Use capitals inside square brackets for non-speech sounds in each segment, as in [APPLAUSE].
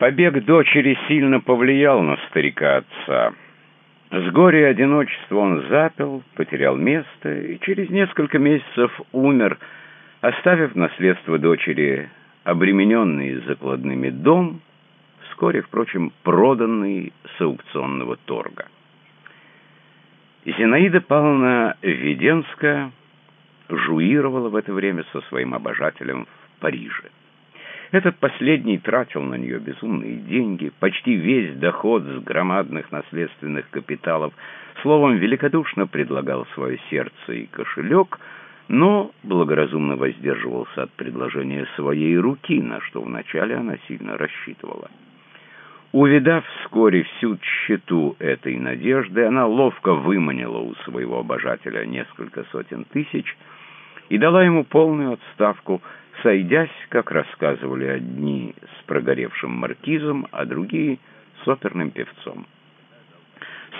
Побег дочери сильно повлиял на старика отца. С горя и одиночества он запил, потерял место и через несколько месяцев умер, оставив наследство дочери обремененный закладными дом, вскоре, впрочем, проданный с аукционного торга. Зинаида Павловна Веденская жуировала в это время со своим обожателем в Париже. Этот последний тратил на нее безумные деньги, почти весь доход с громадных наследственных капиталов, словом, великодушно предлагал свое сердце и кошелек, но благоразумно воздерживался от предложения своей руки, на что вначале она сильно рассчитывала. Увидав вскоре всю тщету этой надежды, она ловко выманила у своего обожателя несколько сотен тысяч и дала ему полную отставку – сойдясь, как рассказывали одни с прогоревшим маркизом, а другие с оперным певцом.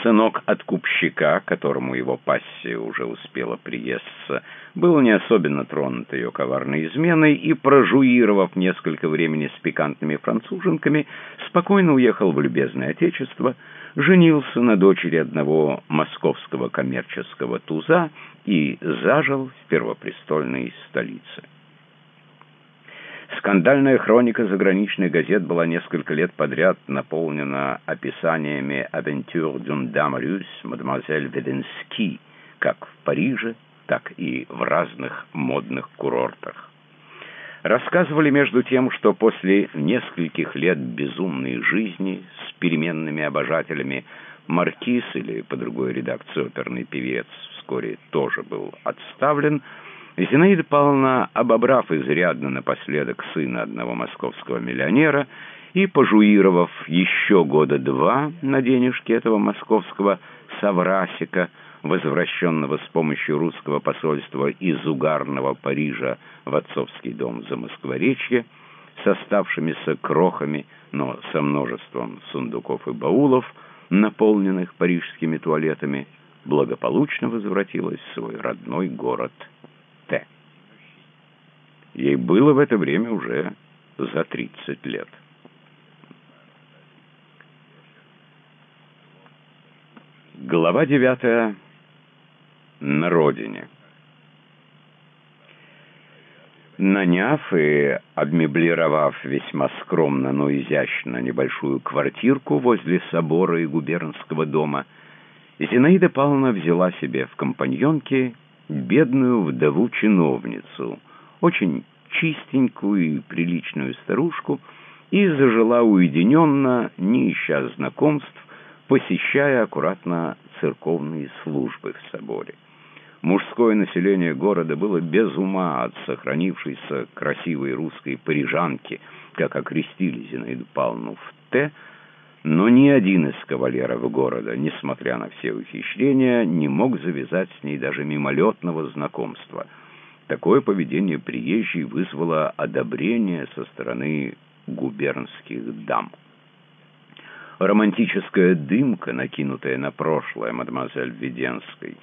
Сынок откупщика, которому его пассия уже успела приесться, был не особенно тронут ее коварной изменой и, прожуировав несколько времени с пикантными француженками, спокойно уехал в любезное отечество, женился на дочери одного московского коммерческого туза и зажил в первопрестольной столице. Скандальная хроника заграничных газет была несколько лет подряд наполнена описаниями «Авентюр d'une dame russe, мадемуазель Веденски», как в Париже, так и в разных модных курортах. Рассказывали между тем, что после нескольких лет безумной жизни с переменными обожателями маркиз или по другой редакции оперный певец вскоре тоже был отставлен, Зинаида Павловна, обобрав изрядно напоследок сына одного московского миллионера и пожуировав еще года два на денежки этого московского Саврасика, возвращенного с помощью русского посольства из угарного Парижа в отцовский дом за Москворечье, с оставшимися крохами, но со множеством сундуков и баулов, наполненных парижскими туалетами, благополучно возвратилась в свой родной город. Ей было в это время уже за 30 лет. Глава девятая. На родине. Наняв и обмеблировав весьма скромно, но изящно небольшую квартирку возле собора и губернского дома, Зинаида Павловна взяла себе в компаньонки бедную вдову-чиновницу, очень чистенькую и приличную старушку, и зажила уединенно, не ища знакомств, посещая аккуратно церковные службы в соборе. Мужское население города было без ума от сохранившейся красивой русской парижанки, как окрестили Зинаиду Павловну в Т, но ни один из кавалеров города, несмотря на все ухищрения, не мог завязать с ней даже мимолетного знакомства. Такое поведение приезжей вызвало одобрение со стороны губернских дам. Романтическая дымка, накинутая на прошлое мадемуазель Веденской,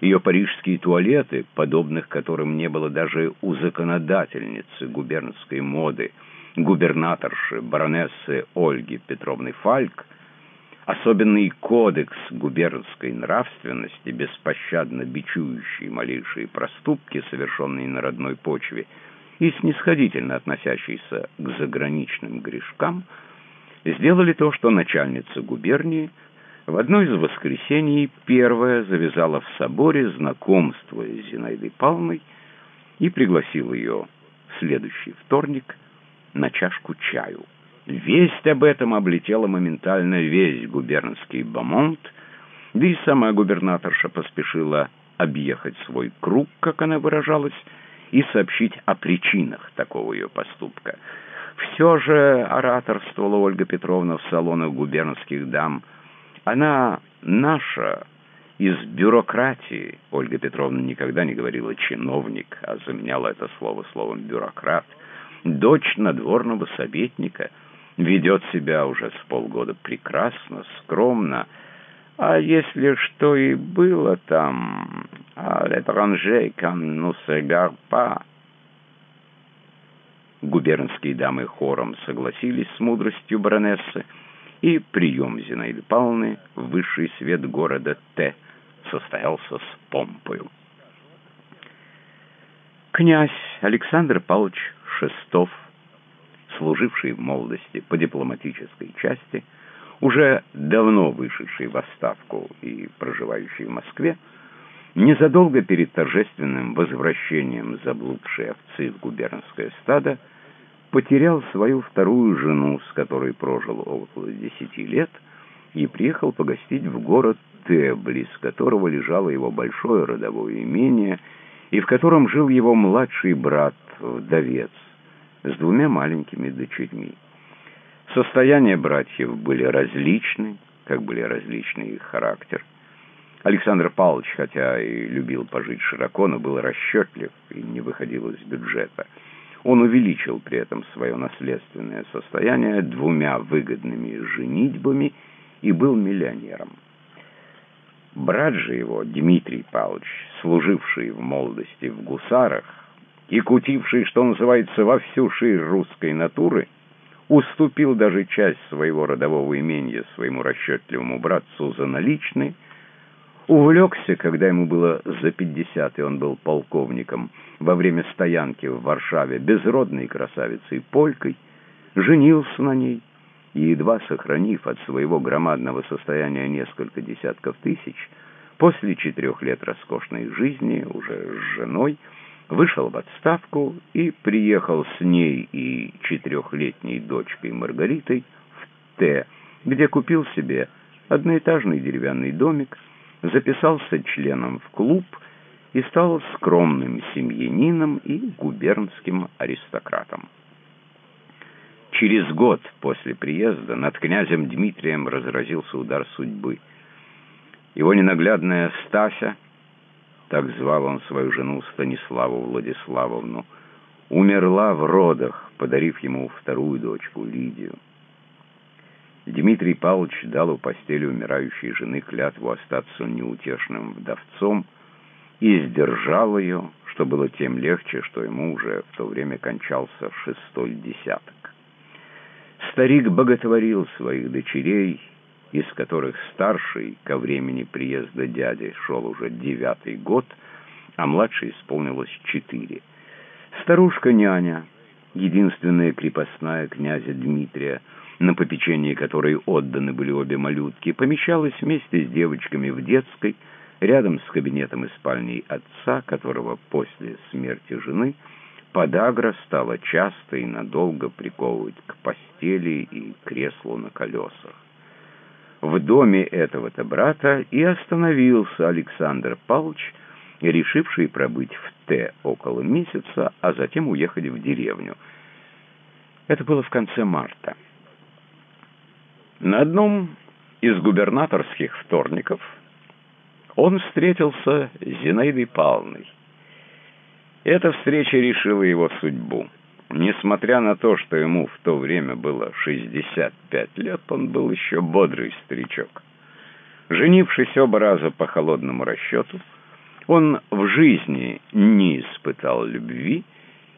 ее парижские туалеты, подобных которым не было даже у законодательницы губернской моды, губернаторши, баронессы Ольги Петровны Фальк, особенный кодекс губернской нравственности, беспощадно бичующий малейшие проступки, совершенные на родной почве, и снисходительно относящийся к заграничным грешкам, сделали то, что начальница губернии в одно из воскресений первая завязала в соборе знакомство с Зинаидой Павловной и пригласила ее в следующий вторник на чашку чаю. Весть об этом облетела моментально весь губернский бомонд, да и сама губернаторша поспешила объехать свой круг, как она выражалась, и сообщить о причинах такого ее поступка. Все же ораторствовала Ольга Петровна в салонах губернских дам. Она наша, из бюрократии. Ольга Петровна никогда не говорила «чиновник», а заменяла это слово словом «бюрократ» дочь надворного советника, ведет себя уже с полгода прекрасно, скромно, а если что и было там, а l'étranger, comme nous. Губернские дамы хором согласились с мудростью баронессы, и прием Зинаиды Павловны в высший свет города Т состоялся с помпою. Князь Александр Павлович Шестов, служивший в молодости по дипломатической части, уже давно вышедший в отставку и проживающий в Москве, незадолго перед торжественным возвращением заблудшей овцы в губернское стадо, потерял свою вторую жену, с которой прожил около десяти лет, и приехал погостить в город Т, близ которого лежало его большое родовое имение, и в котором жил его младший брат, вдовец, с двумя маленькими дочерьми. Состояния братьев были различны, как были различны их характер. Александр Павлович, хотя и любил пожить широко, но был расчетлив и не выходил из бюджета. Он увеличил при этом свое наследственное состояние двумя выгодными женитьбами и был миллионером. Брат же его, Дмитрий Павлович, служивший в молодости в гусарах и кутивший, что называется, во всю ширь русской натуры, уступил даже часть своего родового имения своему расчетливому братцу за наличные, увлекся, когда ему было за пятьдесят, и он был полковником, во время стоянки в Варшаве, безродной красавицей Полькой, женился на ней, и, едва сохранив от своего громадного состояния несколько десятков тысяч, после четырех лет роскошной жизни, уже с женой, вышел в отставку и приехал с ней и четырехлетней дочкой Маргаритой в Т, где купил себе одноэтажный деревянный домик, записался членом в клуб и стал скромным семьянином и губернским аристократом. Через год после приезда над князем Дмитрием разразился удар судьбы. Его ненаглядная Стася, так звал он свою жену Станиславу Владиславовну, умерла в родах, подарив ему вторую дочку Лидию. Дмитрий Павлович дал у постели умирающей жены клятву остаться неутешным вдовцом и сдержал ее, что было тем легче, что ему уже в то время кончался шестой десяток. Старик боготворил своих дочерей, из которых старший ко времени приезда дяди шел уже девятый год, а младшей исполнилось четыре. Старушка-няня, единственная крепостная князя Дмитрия, на попечении которой отданы были обе малютки, помещалась вместе с девочками в детской, рядом с кабинетом и спальней отца, которого после смерти жены – Подагра стала часто и надолго приковывать к постели и креслу на колесах. В доме этого-то брата и остановился Александр Павлович, решивший пробыть в Т около месяца, а затем уехать в деревню. Это было в конце марта. На одном из губернаторских вторников он встретился с Зинаидой Павловной. Эта встреча решила его судьбу. Несмотря на то, что ему в то время было 65 лет, он был еще бодрый старичок. Женившись оба раза по холодному расчету, он в жизни не испытал любви,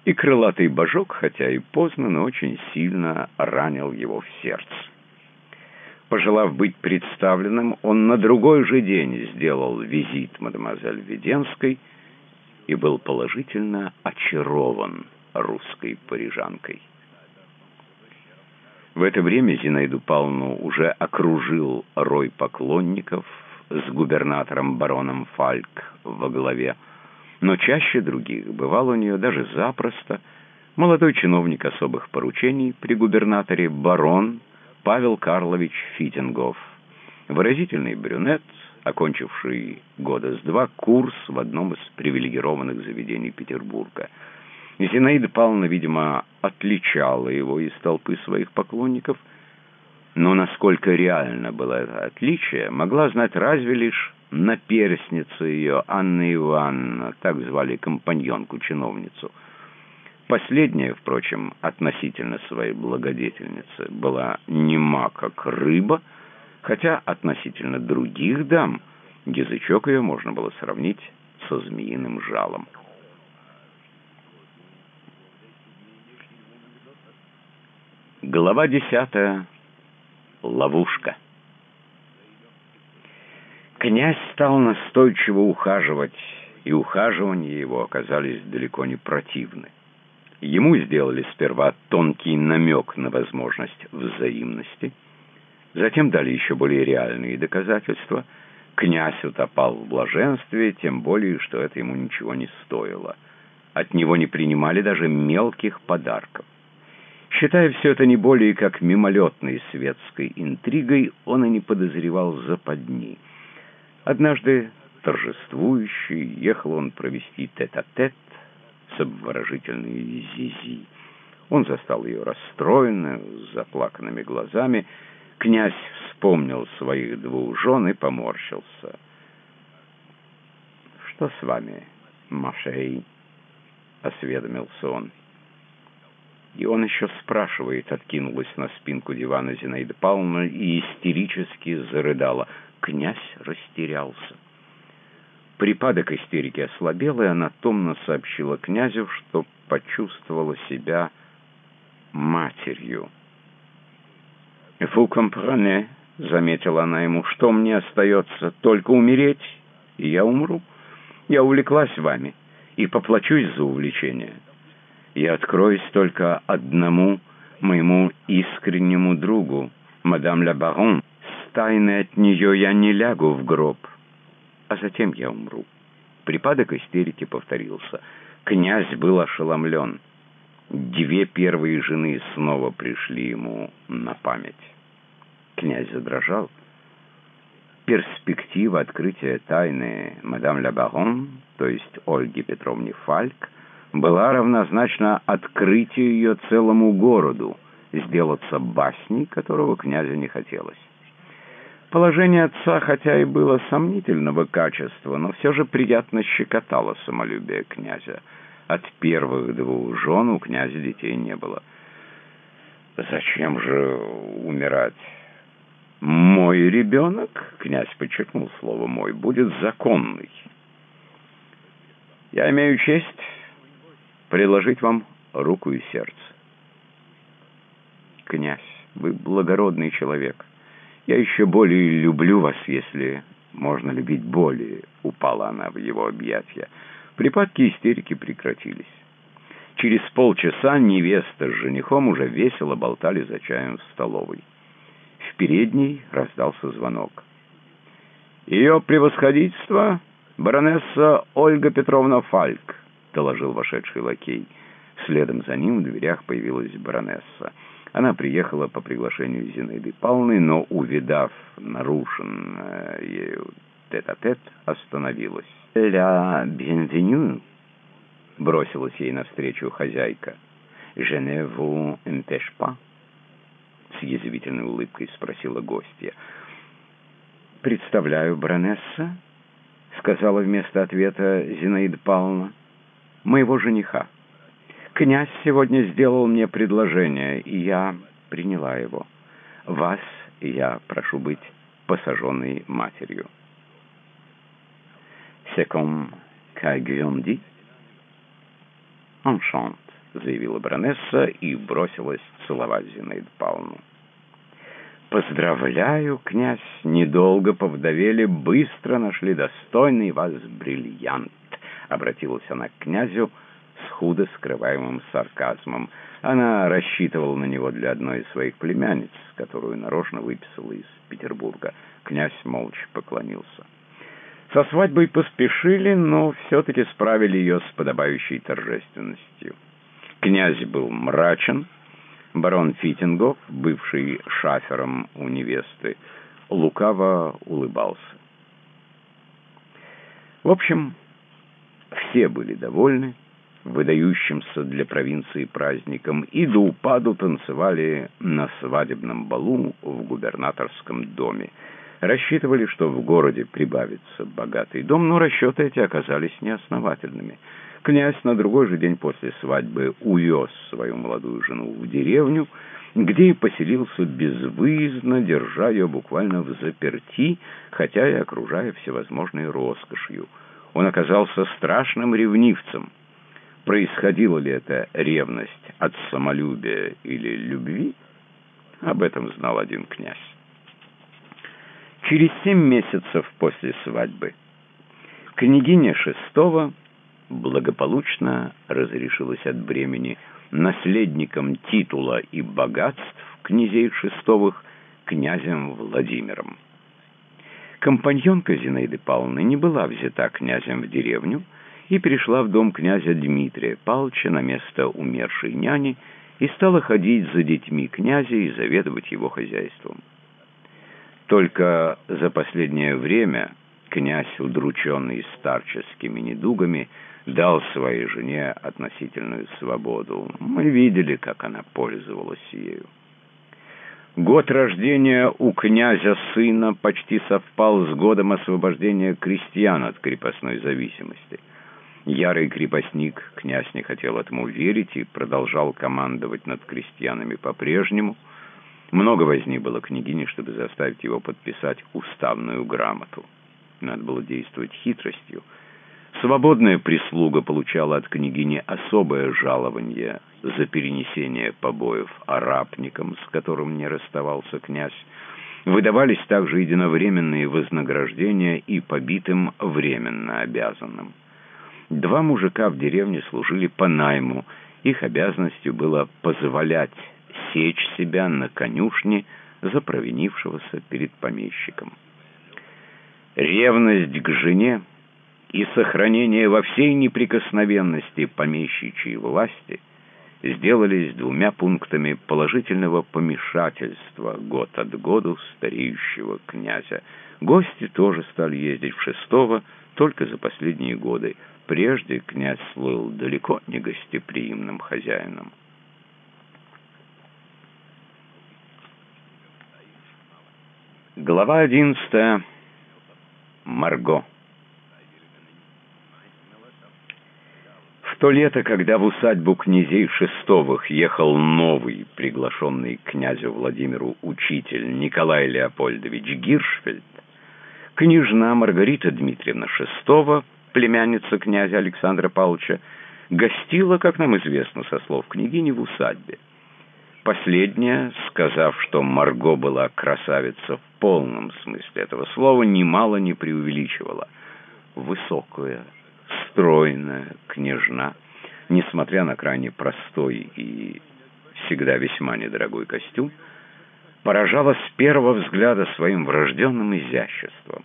и крылатый божок, хотя и поздно, но очень сильно ранил его в сердце. Пожелав быть представленным, он на другой же день сделал визит мадемуазель Веденской – и был положительно очарован русской парижанкой. В это время Зинаиду Павловну уже окружил рой поклонников с губернатором бароном Фальк во главе, но чаще других бывал у нее даже запросто молодой чиновник особых поручений при губернаторе барон Павел Карлович Фитингов, выразительный брюнет окончивший года с два курс в одном из привилегированных заведений Петербурга. Зинаида Павловна, видимо, отличала его из толпы своих поклонников, но насколько реально было это отличие, могла знать разве лишь наперсница ее Анна Ивановна, так звали компаньонку-чиновницу. Последняя, впрочем, относительно своей благодетельницы, была нема как рыба, хотя относительно других дам язычок ее можно было сравнить со змеиным жалом. Глава десятая. Ловушка. Князь стал настойчиво ухаживать, и ухаживания его оказались далеко не противны. Ему сделали сперва тонкий намек на возможность взаимности, затем дали еще более реальные доказательства. Князь утопал в блаженстве, тем более, что это ему ничего не стоило. От него не принимали даже мелких подарков. Считая все это не более как мимолетной светской интригой, он и не подозревал западни. Однажды, торжествующий, ехал он провести тет-а-тет -тет с обворожительной Зизи. Он застал ее расстроенную, с заплаканными глазами. Князь вспомнил своих двух жен и поморщился. «Что с вами, Машей?» — осведомился он. И он еще спрашивает, откинулась на спинку дивана Зинаида Павловна и истерически зарыдала. Князь растерялся. Припадок истерики ослабел, и она томно сообщила князю, что почувствовала себя матерью. «Vous comprenez», — заметила она ему, — «что мне остается? Только умереть, и я умру. Я увлеклась вами и поплачусь за увлечение» я откроюсь только одному моему искреннему другу, мадам Ля Барон. С тайной от нее я не лягу в гроб, а затем я умру. Припадок истерики повторился. Князь был ошеломлен. Две первые жены снова пришли ему на память. Князь задрожал. Перспектива открытия тайны мадам Ля Барон, то есть Ольги Петровне Фальк, была равнозначна открытию ее целому городу, сделаться басней, которого князю не хотелось. Положение отца, хотя и было сомнительного качества, но все же приятно щекотало самолюбие князя. От первых двух жен у князя детей не было. «Зачем же умирать?» «Мой ребенок», — князь подчеркнул слово «мой», — будет законный. Я имею честь предложить вам руку и сердце. Князь, вы благородный человек. Я еще более люблю вас, если можно любить более. Упала она в его объятия. Припадки истерики прекратились. Через полчаса невеста с женихом уже весело болтали за чаем в столовой. В передней раздался звонок. «Ее превосходительство — баронесса Ольга Петровна Фальк», доложил вошедший лакей. Следом за ним в дверях появилась баронесса. Она приехала по приглашению Зинаиды Павловны, но, увидав нарушен ею тет-а-тет, остановилась. «Ля бенвеню», — бросилась ей навстречу хозяйка. «Je ne vous empêche pas?» — с язвительной улыбкой спросила гостья. «Представляю, баронесса», — сказала вместо ответа Зинаида Павловна моего жениха. Князь сегодня сделал мне предложение, и я приняла его. Вас я прошу быть посаженной матерью. «C'est comme dit?» «Enchant», — заявила баронесса и бросилась целовать Зинаиду Павловну. «Поздравляю, князь, недолго повдовели, быстро нашли достойный вас бриллиант». — обратилась она к князю с худо скрываемым сарказмом. Она рассчитывала на него для одной из своих племянниц, которую нарочно выписала из Петербурга. Князь молча поклонился. Со свадьбой поспешили, но все-таки справили ее с подобающей торжественностью. Князь был мрачен, барон Фитингов, бывший шафером у невесты, лукаво улыбался. В общем, все были довольны выдающимся для провинции праздником и до упаду танцевали на свадебном балу в губернаторском доме. Рассчитывали, что в городе прибавится богатый дом, но расчеты эти оказались неосновательными. Князь на другой же день после свадьбы увез свою молодую жену в деревню, где и поселился безвыездно, держа ее буквально в заперти, хотя и окружая всевозможной роскошью – он оказался страшным ревнивцем. Происходила ли эта ревность от самолюбия или любви, Об этом знал один князь. Через семь месяцев после свадьбы княгиня Шестого благополучно разрешилась от бремени наследником титула и богатств князей Шестовых князем Владимиром. Компаньонка Зинаиды Павловны не была взята князем в деревню и перешла в дом князя Дмитрия Павловича на место умершей няни и стала ходить за детьми князя и заведовать его хозяйством. Только за последнее время князь, удрученный старческими недугами, дал своей жене относительную свободу. Мы видели, как она пользовалась ею. Год рождения у князя сына почти совпал с годом освобождения крестьян от крепостной зависимости. Ярый крепостник, князь не хотел этому верить и продолжал командовать над крестьянами по-прежнему. Много возни было княгине, чтобы заставить его подписать уставную грамоту. Надо было действовать хитростью. Свободная прислуга получала от княгини особое жалование за перенесение побоев арабникам, с которым не расставался князь. Выдавались также единовременные вознаграждения и побитым временно обязанным. Два мужика в деревне служили по найму, их обязанностью было позволять сечь себя на конюшне за провинившегося перед помещиком. Ревность к жене и сохранение во всей неприкосновенности помещичьей власти – сделались двумя пунктами положительного помешательства год от году стареющего князя. Гости тоже стали ездить в шестого только за последние годы. Прежде князь слыл далеко не гостеприимным хозяином. Глава одиннадцатая. Марго. В то лето, когда в усадьбу князей Шестовых ехал новый, приглашенный князю Владимиру учитель Николай Леопольдович Гиршфельд, княжна Маргарита Дмитриевна Шестова, племянница князя Александра Павловича, гостила, как нам известно со слов княгини, в усадьбе. Последняя, сказав, что Марго была красавица в полном смысле этого слова, немало не преувеличивала. Высокая, стройная княжна, несмотря на крайне простой и всегда весьма недорогой костюм, поражала с первого взгляда своим врожденным изяществом.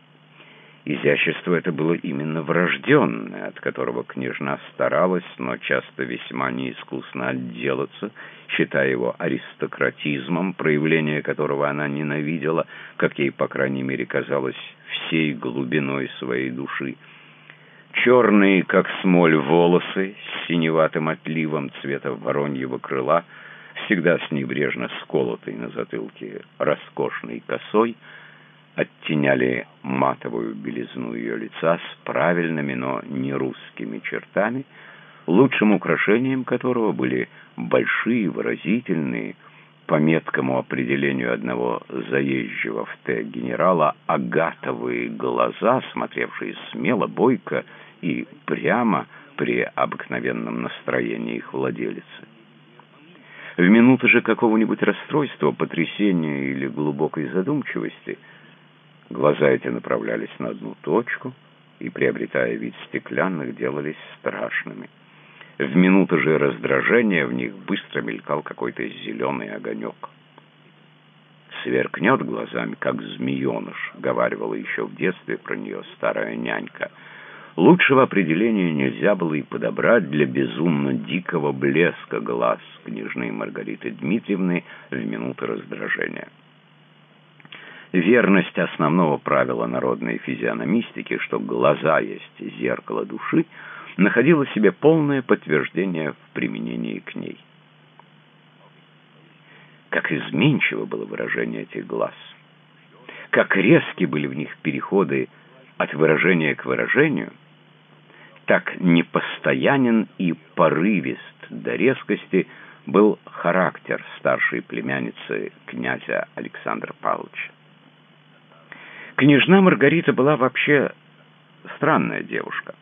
Изящество это было именно врожденное, от которого княжна старалась, но часто весьма неискусно отделаться, считая его аристократизмом, проявление которого она ненавидела, как ей, по крайней мере, казалось, всей глубиной своей души. Черные, как смоль, волосы с синеватым отливом цвета вороньего крыла, всегда с небрежно сколотой на затылке роскошной косой, оттеняли матовую белизну ее лица с правильными, но не русскими чертами, лучшим украшением которого были большие, выразительные, по меткому определению одного заезжего в Т генерала, агатовые глаза, смотревшие смело, бойко и прямо при обыкновенном настроении их владелицы. В минуты же какого-нибудь расстройства, потрясения или глубокой задумчивости глаза эти направлялись на одну точку и, приобретая вид стеклянных, делались страшными. В минуты же раздражения в них быстро мелькал какой-то зеленый огонек. «Сверкнет глазами, как змееныш», — говаривала еще в детстве про нее старая нянька. Лучшего определения нельзя было и подобрать для безумно дикого блеска глаз княжны Маргариты Дмитриевны в минуты раздражения. Верность основного правила народной физиономистики, что глаза есть зеркало души — находила себе полное подтверждение в применении к ней. Как изменчиво было выражение этих глаз, как резки были в них переходы от выражения к выражению, так непостоянен и порывист до резкости был характер старшей племянницы князя Александра Павловича. Княжна Маргарита была вообще странная девушка.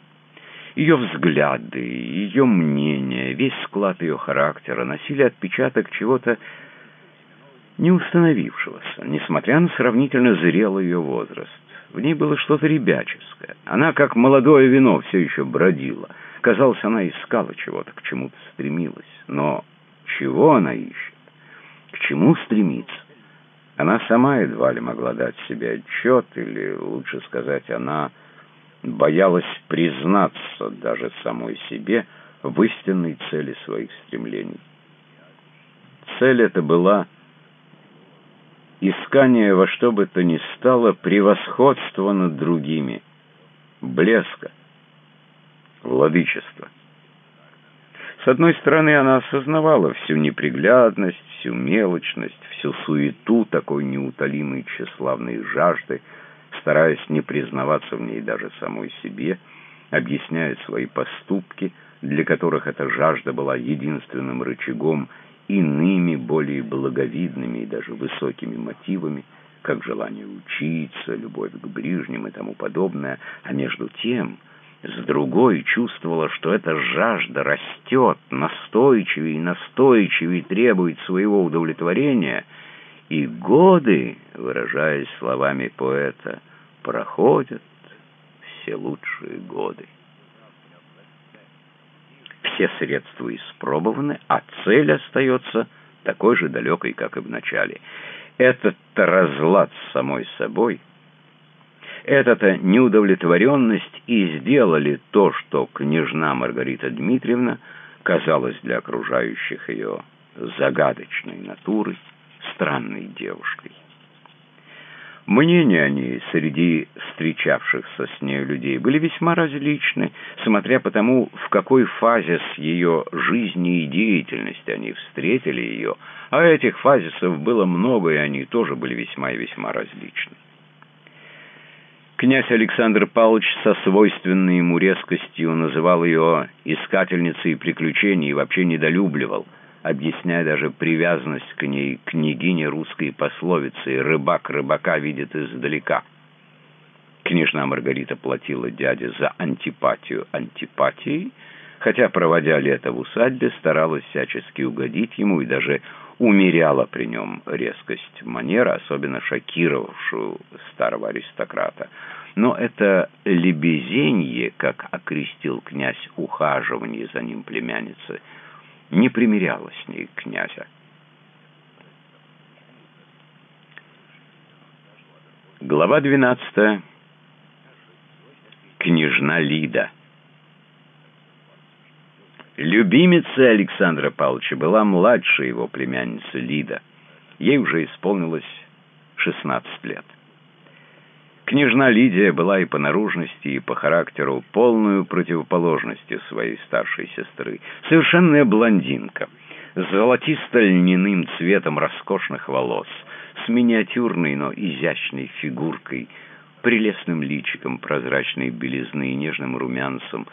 Ее взгляды, ее мнение, весь склад ее характера носили отпечаток чего-то не установившегося, несмотря на сравнительно зрелый ее возраст. В ней было что-то ребяческое. Она, как молодое вино, все еще бродила. Казалось, она искала чего-то, к чему-то стремилась. Но чего она ищет? К чему стремится? Она сама едва ли могла дать себе отчет, или, лучше сказать, она боялась признаться даже самой себе в истинной цели своих стремлений. Цель эта была искание во что бы то ни стало превосходства над другими, блеска, владычества. С одной стороны, она осознавала всю неприглядность, всю мелочность, всю суету такой неутолимой тщеславной жажды, стараясь не признаваться в ней даже самой себе, объясняя свои поступки, для которых эта жажда была единственным рычагом иными, более благовидными и даже высокими мотивами, как желание учиться, любовь к ближним и тому подобное, а между тем, с другой чувствовала, что эта жажда растет, настойчивее и настойчивее требует своего удовлетворения, и годы, выражаясь словами поэта, проходят все лучшие годы все средства испробованы, а цель остается такой же далекой, как и в начале. Этот-то разлад с самой собой, эта-то неудовлетворенность и сделали то, что княжна Маргарита Дмитриевна казалась для окружающих ее загадочной натурой, странной девушкой. Мнения о ней среди встречавшихся с ней людей были весьма различны, смотря по тому, в какой фазе с ее жизни и деятельности они встретили ее, а этих фазисов было много, и они тоже были весьма и весьма различны. Князь Александр Павлович со свойственной ему резкостью называл ее искательницей приключений и вообще недолюбливал – объясняя даже привязанность к ней княгине русской пословицы «рыбак рыбака видит издалека». Княжна Маргарита платила дяде за антипатию антипатией, хотя, проводя лето в усадьбе, старалась всячески угодить ему и даже умеряла при нем резкость манеры, особенно шокировавшую старого аристократа. Но это лебезенье, как окрестил князь ухаживание за ним племянницы – не примиряла с ней князя. Глава 12. Княжна Лида. Любимицей Александра Павловича была младшая его племянница Лида. Ей уже исполнилось 16 лет. Княжна Лидия была и по наружности, и по характеру полную противоположностью своей старшей сестры. Совершенная блондинка, с золотисто-льняным цветом роскошных волос, с миниатюрной, но изящной фигуркой, прелестным личиком прозрачной белизны и нежным румянцем,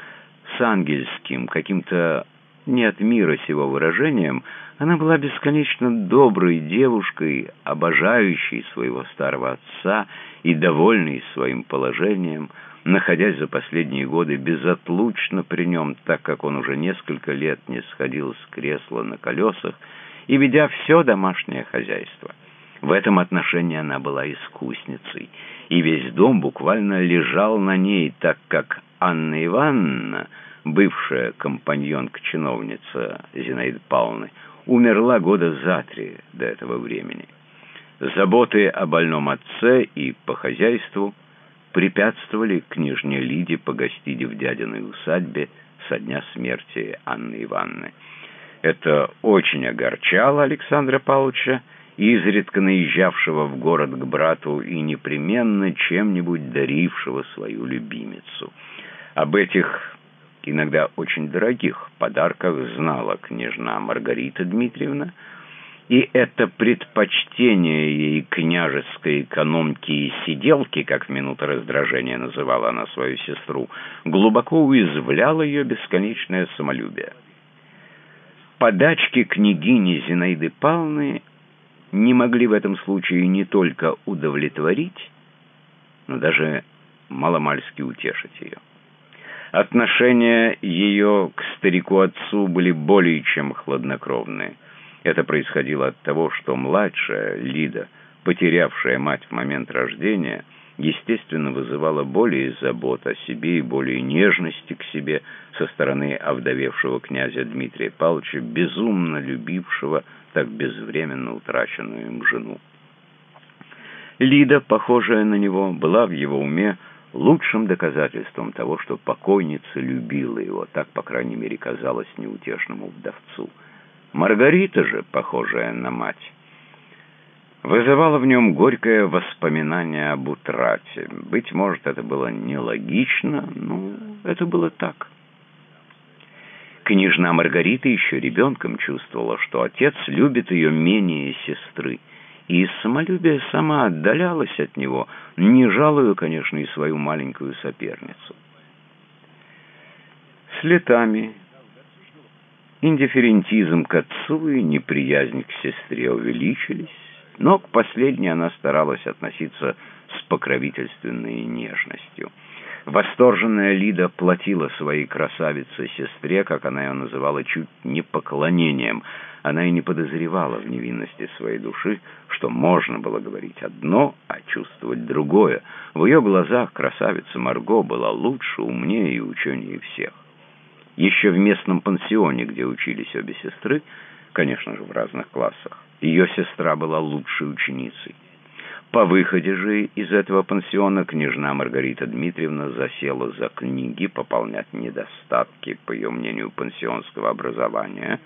с ангельским, каким-то не от мира сего выражением, она была бесконечно доброй девушкой, обожающей своего старого отца и довольной своим положением, находясь за последние годы безотлучно при нем, так как он уже несколько лет не сходил с кресла на колесах и ведя все домашнее хозяйство. В этом отношении она была искусницей, и весь дом буквально лежал на ней, так как Анна Ивановна, бывшая компаньонка-чиновница Зинаиды Павловны, умерла года за три до этого времени. Заботы о больном отце и по хозяйству препятствовали княжне Лиде погостить в дядиной усадьбе со дня смерти Анны Ивановны. Это очень огорчало Александра Павловича, изредка наезжавшего в город к брату и непременно чем-нибудь дарившего свою любимицу. Об этих иногда очень дорогих подарках знала княжна Маргарита Дмитриевна, и это предпочтение ей княжеской экономки и сиделки, как в минуту раздражения называла она свою сестру, глубоко уязвляло ее бесконечное самолюбие. Подачки княгини Зинаиды Павловны не могли в этом случае не только удовлетворить, но даже маломальски утешить ее. Отношения ее к старику-отцу были более чем хладнокровные. Это происходило от того, что младшая Лида, потерявшая мать в момент рождения, естественно, вызывала более забот о себе и более нежности к себе со стороны овдовевшего князя Дмитрия Павловича, безумно любившего так безвременно утраченную им жену. Лида, похожая на него, была в его уме лучшим доказательством того, что покойница любила его, так, по крайней мере, казалось неутешному вдовцу. Маргарита же, похожая на мать, вызывала в нем горькое воспоминание об утрате. Быть может, это было нелогично, но это было так. Княжна Маргарита еще ребенком чувствовала, что отец любит ее менее сестры, и из самолюбия сама отдалялась от него, не жалуя, конечно, и свою маленькую соперницу. С летами индифферентизм к отцу и неприязнь к сестре увеличились, но к последней она старалась относиться с покровительственной нежностью. Восторженная Лида платила своей красавице-сестре, как она ее называла, чуть не поклонением. Она и не подозревала в невинности своей души, что можно было говорить одно, а чувствовать другое. В ее глазах красавица Марго была лучше, умнее и ученее всех. Еще в местном пансионе, где учились обе сестры, конечно же, в разных классах, ее сестра была лучшей ученицей. По выходе же из этого пансиона княжна Маргарита Дмитриевна засела за книги пополнять недостатки, по ее мнению, пансионского образования,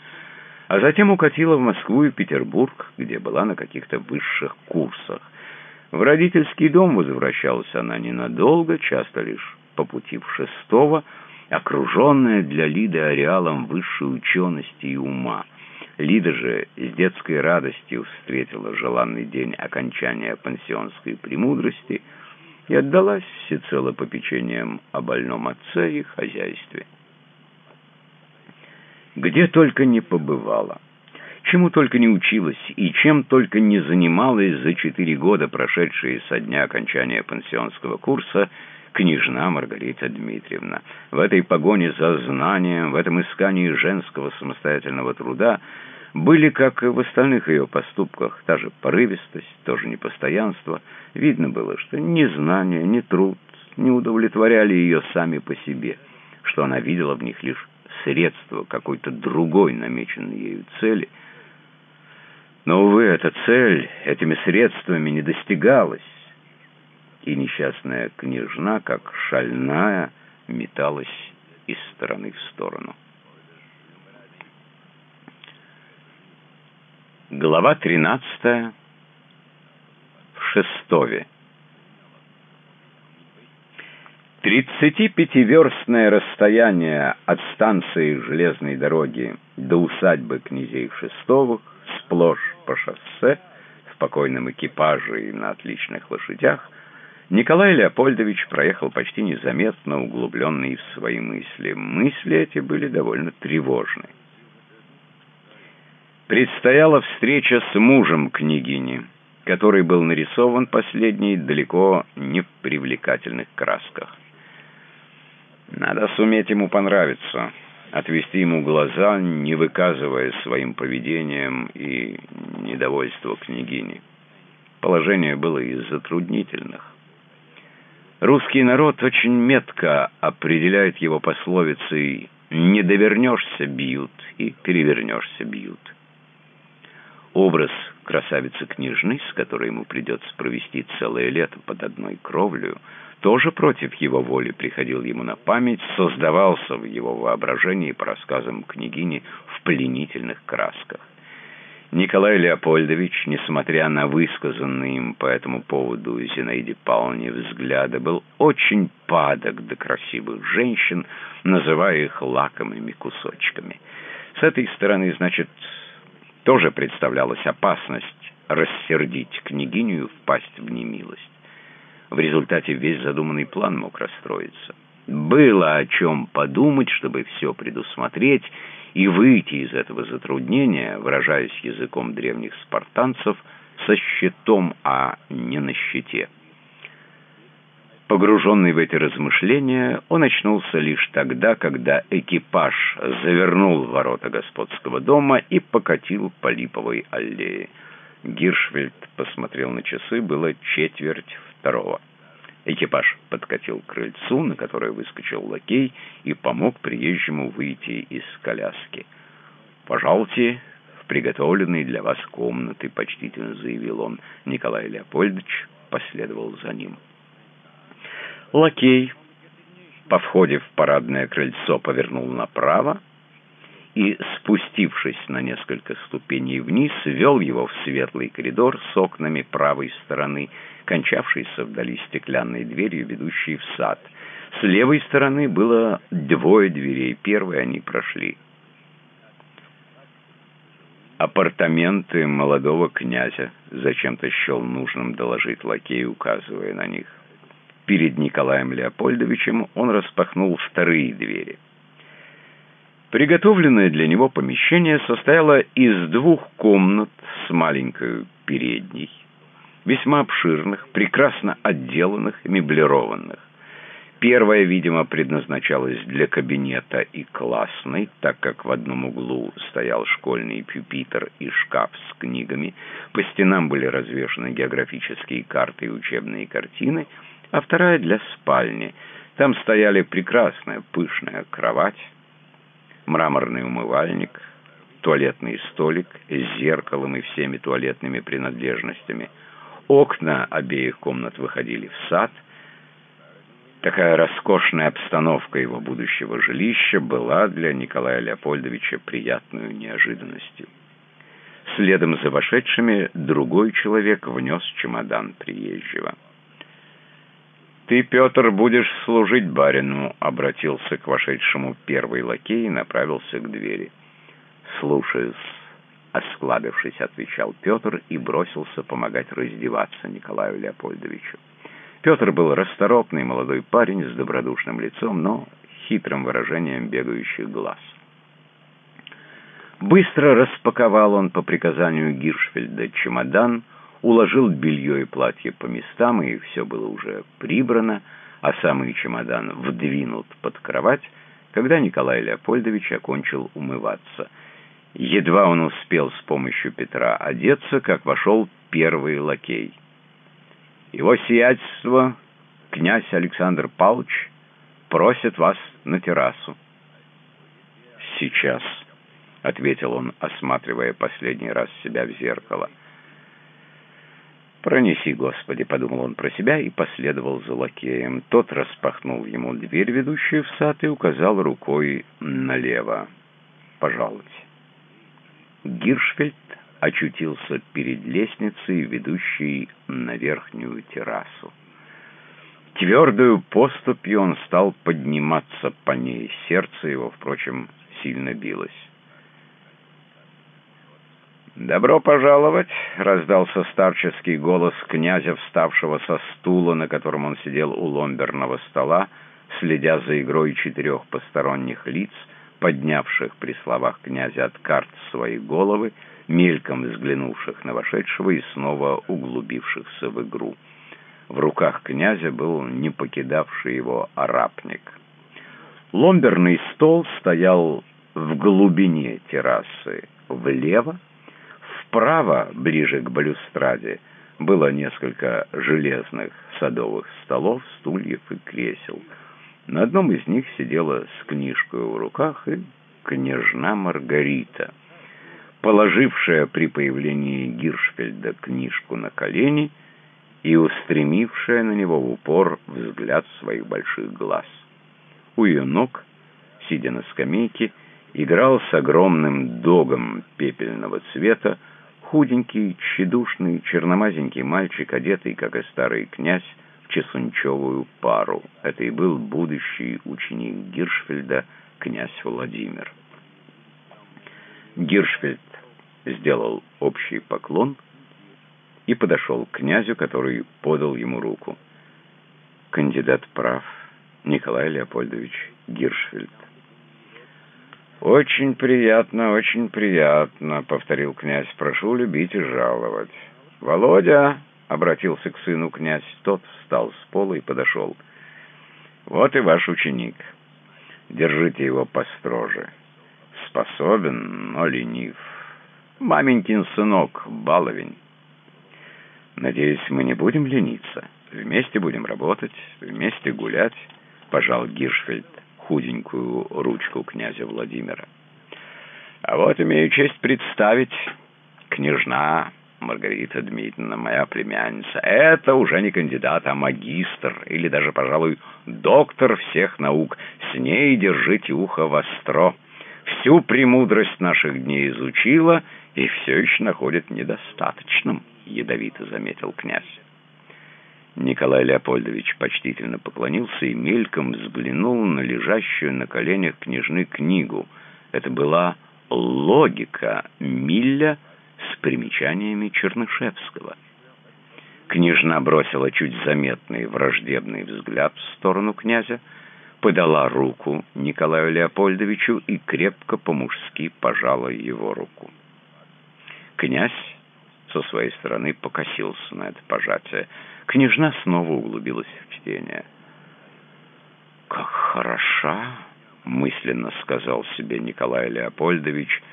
а затем укатила в Москву и Петербург, где была на каких-то высших курсах. В родительский дом возвращалась она ненадолго, часто лишь по пути в шестого, окруженная для Лиды ареалом высшей учености и ума. Лида же с детской радостью встретила желанный день окончания пансионской премудрости и отдалась всецело попечениям о больном отце и хозяйстве. Где только не побывала, чему только не училась и чем только не занималась за четыре года, прошедшие со дня окончания пансионского курса, княжна Маргарита Дмитриевна. В этой погоне за знанием, в этом искании женского самостоятельного труда были, как и в остальных ее поступках, та же порывистость, тоже непостоянство. Видно было, что ни знание, ни труд не удовлетворяли ее сами по себе, что она видела в них лишь средство какой-то другой намеченной ею цели. Но, увы, эта цель этими средствами не достигалась, и несчастная княжна, как шальная, металась из стороны в сторону. Глава 13. В Шестове. 35-верстное расстояние от станции железной дороги до усадьбы князей Шестовых, сплошь по шоссе, в спокойном экипаже и на отличных лошадях, Николай Леопольдович проехал почти незаметно, углубленный в свои мысли. Мысли эти были довольно тревожны. Предстояла встреча с мужем княгини, который был нарисован последней далеко не в привлекательных красках. Надо суметь ему понравиться, отвести ему глаза, не выказывая своим поведением и недовольство княгини. Положение было из затруднительных. Русский народ очень метко определяет его пословицей «не довернешься – бьют» и «перевернешься – бьют». Образ красавицы-княжны, с которой ему придется провести целое лето под одной кровлей, тоже против его воли приходил ему на память, создавался в его воображении по рассказам княгини в пленительных красках. Николай Леопольдович, несмотря на высказанные им по этому поводу Зинаиде Павловне взгляды, был очень падок до красивых женщин, называя их лакомыми кусочками. С этой стороны, значит, тоже представлялась опасность рассердить княгиню и впасть в немилость. В результате весь задуманный план мог расстроиться. Было о чем подумать, чтобы все предусмотреть, и выйти из этого затруднения, выражаясь языком древних спартанцев, со щитом, а не на щите. Погруженный в эти размышления, он очнулся лишь тогда, когда экипаж завернул ворота господского дома и покатил по липовой аллее. Гиршвельд посмотрел на часы, было четверть второго. Экипаж подкатил к крыльцу, на которое выскочил лакей и помог приезжему выйти из коляски. «Пожалуйте в приготовленные для вас комнаты», — почтительно заявил он. Николай Леопольдович последовал за ним. Лакей, по входе в парадное крыльцо, повернул направо и, спустившись на несколько ступеней вниз, вел его в светлый коридор с окнами правой стороны, кончавшейся вдали стеклянной дверью, ведущей в сад. С левой стороны было двое дверей, первые они прошли. Апартаменты молодого князя зачем-то счел нужным доложить лакей, указывая на них. Перед Николаем Леопольдовичем он распахнул вторые двери. Приготовленное для него помещение состояло из двух комнат с маленькой передней, весьма обширных, прекрасно отделанных и меблированных. Первая, видимо, предназначалась для кабинета и классной, так как в одном углу стоял школьный пюпитр и шкаф с книгами, по стенам были развешаны географические карты и учебные картины — а вторая для спальни. Там стояли прекрасная пышная кровать, мраморный умывальник, туалетный столик с зеркалом и всеми туалетными принадлежностями. Окна обеих комнат выходили в сад. Такая роскошная обстановка его будущего жилища была для Николая Леопольдовича приятной неожиданностью. Следом за вошедшими другой человек внес чемодан приезжего. «Ты, Петр, будешь служить барину», — обратился к вошедшему первый лакей и направился к двери. «Слушаюсь», — осклабившись, отвечал Петр и бросился помогать раздеваться Николаю Леопольдовичу. Петр был расторопный молодой парень с добродушным лицом, но хитрым выражением бегающих глаз. Быстро распаковал он по приказанию Гиршфельда чемодан — уложил белье и платье по местам, и все было уже прибрано, а самый чемодан вдвинут под кровать, когда Николай Леопольдович окончил умываться. Едва он успел с помощью Петра одеться, как вошел первый лакей. «Его сиятельство, князь Александр Павлович, просит вас на террасу». «Сейчас», — ответил он, осматривая последний раз себя в зеркало. «Пронеси, Господи!» — подумал он про себя и последовал за лакеем. Тот распахнул ему дверь, ведущую в сад, и указал рукой налево. «Пожалуйте». Гиршфельд очутился перед лестницей, ведущей на верхнюю террасу. Твердую поступью он стал подниматься по ней. Сердце его, впрочем, сильно билось. «Добро пожаловать!» — раздался старческий голос князя, вставшего со стула, на котором он сидел у ломберного стола, следя за игрой четырех посторонних лиц, поднявших при словах князя от карт свои головы, мельком взглянувших на вошедшего и снова углубившихся в игру. В руках князя был не покидавший его арапник. Ломберный стол стоял в глубине террасы влево, Вправо, ближе к балюстраде, было несколько железных садовых столов, стульев и кресел. На одном из них сидела с книжкой в руках и княжна Маргарита, положившая при появлении Гиршфельда книжку на колени и устремившая на него в упор взгляд своих больших глаз. У ее ног, сидя на скамейке, играл с огромным догом пепельного цвета Худенький, тщедушный, черномазенький мальчик, одетый, как и старый князь, чесунчевую пару. Это и был будущий ученик Гиршфельда, князь Владимир. Гиршфельд сделал общий поклон и подошел к князю, который подал ему руку. Кандидат прав, Николай Леопольдович Гиршфельд. «Очень приятно, очень приятно», — повторил князь. «Прошу любить и жаловать». «Володя!» — обратился к сыну князь. Тот встал с пола и подошел. «Вот и ваш ученик. Держите его построже. Способен, но ленив. Маменькин сынок, баловень. Надеюсь, мы не будем лениться. Вместе будем работать, вместе гулять», — пожал Гиршфельд худенькую ручку князя Владимира. «А вот имею честь представить княжна Маргарита Дмитриевна, моя племянница. Это уже не кандидат, а магистр, или даже, пожалуй, доктор всех наук. С ней держите ухо востро. Всю премудрость наших дней изучила и все еще находит недостаточным, — ядовито заметил князь. Николай Леопольдович почтительно поклонился и мельком взглянул на лежащую на коленях княжны книгу. Это была «Логика Милля» с примечаниями Чернышевского. Княжна бросила чуть заметный враждебный взгляд в сторону князя, подала руку Николаю Леопольдовичу и крепко по-мужски пожала его руку. Князь со своей стороны покосился на это пожатие. Княжна снова углубилась в чтение. «Как хороша!» — мысленно сказал себе Николай Леопольдович —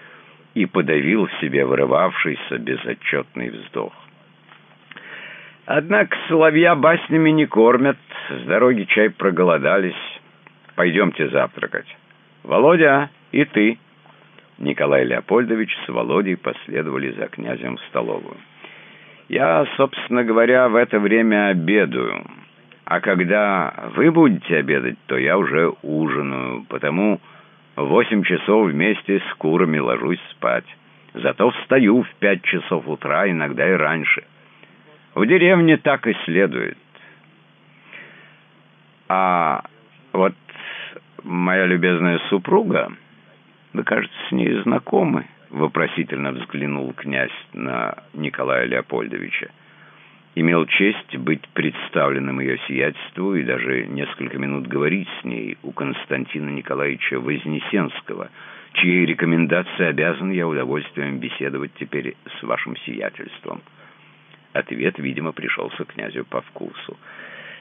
и подавил в себе вырывавшийся безотчетный вздох. Однако соловья баснями не кормят, с дороги чай проголодались. Пойдемте завтракать. Володя, и ты. Николай Леопольдович с Володей последовали за князем в столовую. Я, собственно говоря, в это время обедаю. А когда вы будете обедать, то я уже ужинаю, потому... Восемь часов вместе с курами ложусь спать. Зато встаю в пять часов утра, иногда и раньше. В деревне так и следует. А вот моя любезная супруга, вы, кажется, с ней знакомы, вопросительно взглянул князь на Николая Леопольдовича имел честь быть представленным ее сиятельству и даже несколько минут говорить с ней у Константина Николаевича Вознесенского, чьей рекомендации обязан я удовольствием беседовать теперь с вашим сиятельством. Ответ, видимо, пришелся князю по вкусу.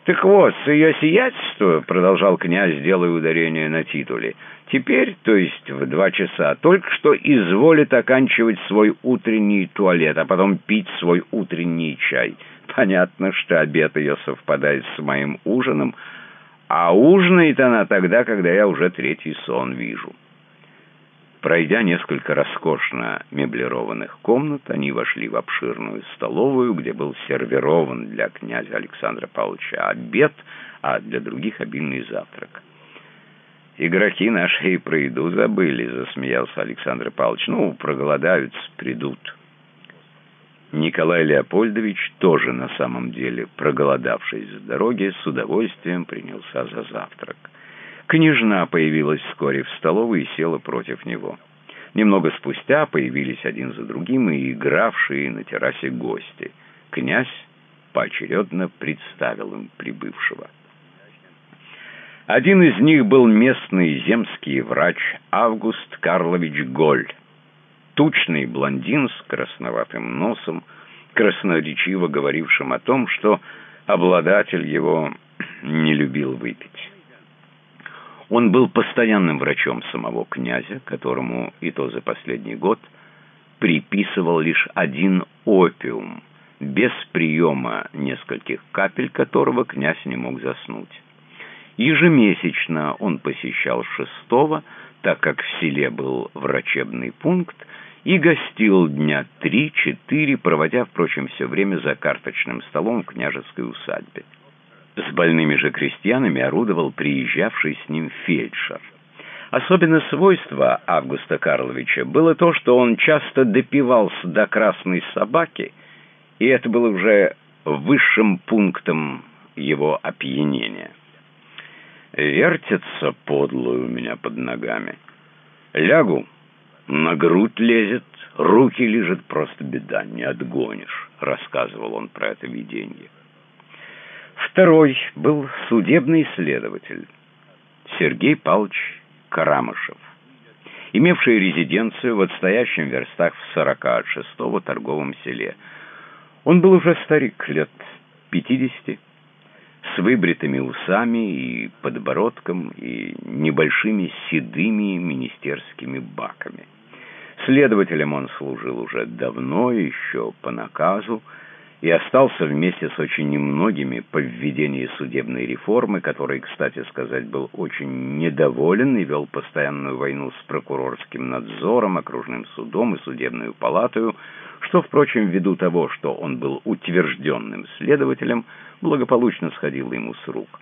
«Так вот, с ее сиятельства, — продолжал князь, делая ударение на титуле, — теперь, то есть в два часа, только что изволит оканчивать свой утренний туалет, а потом пить свой утренний чай». Понятно, что обед ее совпадает с моим ужином, а ужинает она тогда, когда я уже третий сон вижу. Пройдя несколько роскошно меблированных комнат, они вошли в обширную столовую, где был сервирован для князя Александра Павловича обед, а для других обильный завтрак. «Игроки наши и про еду забыли», — засмеялся Александр Павлович. «Ну, проголодаются, придут». Николай Леопольдович, тоже на самом деле проголодавшись с дороги, с удовольствием принялся за завтрак. Княжна появилась вскоре в столовой и села против него. Немного спустя появились один за другим и игравшие на террасе гости. Князь поочередно представил им прибывшего. Один из них был местный земский врач Август Карлович Голь, тучный блондин с красноватым носом, красноречиво говорившим о том, что обладатель его [CLEARS THROAT] не любил выпить. Он был постоянным врачом самого князя, которому и то за последний год приписывал лишь один опиум, без приема нескольких капель которого князь не мог заснуть. Ежемесячно он посещал шестого, так как в селе был врачебный пункт, и гостил дня три-четыре, проводя, впрочем, все время за карточным столом в княжеской усадьбе. С больными же крестьянами орудовал приезжавший с ним фельдшер. Особенно свойство Августа Карловича было то, что он часто допивался до красной собаки, и это было уже высшим пунктом его опьянения. «Вертится подлую у меня под ногами. Лягу, на грудь лезет, руки лежит, просто беда, не отгонишь», — рассказывал он про это видение. Второй был судебный следователь Сергей Павлович Карамышев, имевший резиденцию в отстоящем верстах в сорока от шестого торговом селе. Он был уже старик, лет пятидесяти, с выбритыми усами и подбородком и небольшими седыми министерскими баками. Следователем он служил уже давно, еще по наказу, и остался вместе с очень немногими по введении судебной реформы, который, кстати сказать, был очень недоволен и вел постоянную войну с прокурорским надзором, окружным судом и судебную палатою, что, впрочем, ввиду того, что он был утвержденным следователем, благополучно сходило ему с рук.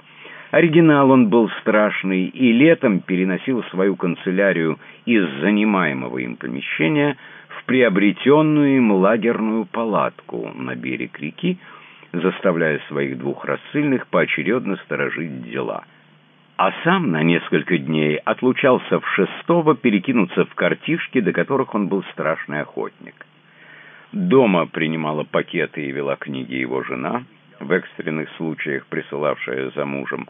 Оригинал он был страшный и летом переносил свою канцелярию из занимаемого им помещения в приобретенную им лагерную палатку на берег реки, заставляя своих двух рассыльных поочередно сторожить дела. А сам на несколько дней отлучался в шестово перекинуться в картишки, до которых он был страшный охотник. Дома принимала пакеты и вела книги его жена, в экстренных случаях присылавшая за мужем.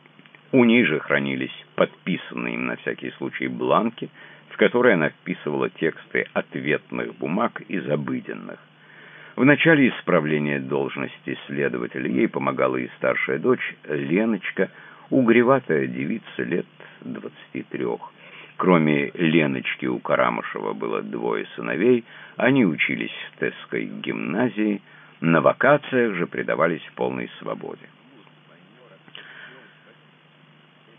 У ней же хранились подписанные им на всякий случай бланки, в которые она вписывала тексты ответных бумаг из обыденных. В начале исправления должности следователя ей помогала и старшая дочь Леночка, угреватая девица лет двадцати трех. Кроме Леночки у Карамышева было двое сыновей, они учились в Тесской гимназии, на вакациях же предавались полной свободе.